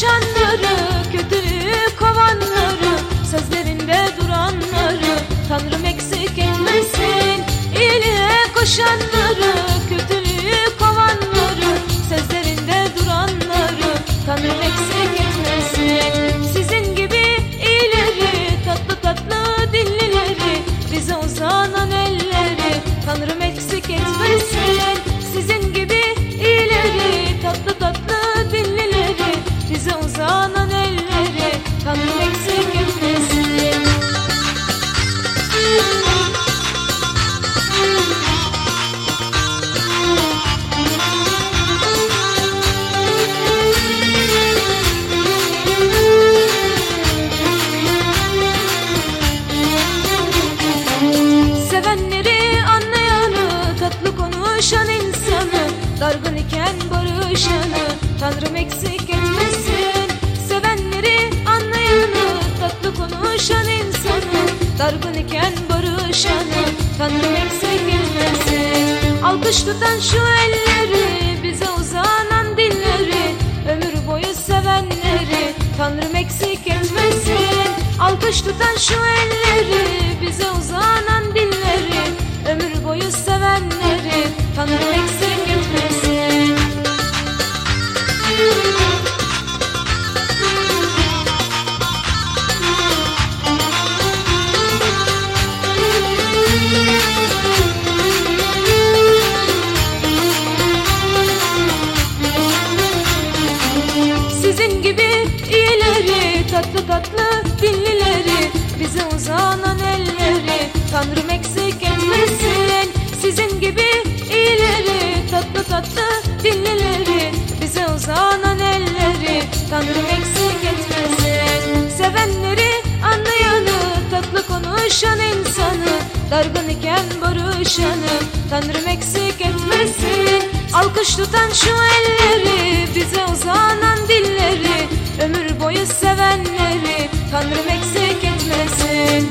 koşanları, kötüyü kovanları, sözlerinde duranları Tanrım eksik etmesin. İyiliğe koşanları Sevenleri anlayanı, tatlı konuşan insanı Dargın iken barışanı, Tanrım eksik etmesin. Sevenleri anlayanı, tatlı konuşan insanı Dargın iken barışanı, Tanrım eksik etmesin. Alkış tutan şu elleri, bize uzanan dilleri Ömür boyu sevenleri, Tanrım eksik etmesin. Alkış tutan şu elleri Sizin gibi iyileri Tatlı tatlı Tanrım eksik etmesin. Sevenleri anlayanı Tatlı konuşan insanı Dargın iken barışanı Tanrım eksik etmesin. Alkış tutan şu elleri Bize uzanan dilleri Ömür boyu sevenleri Tanrım eksik etmesin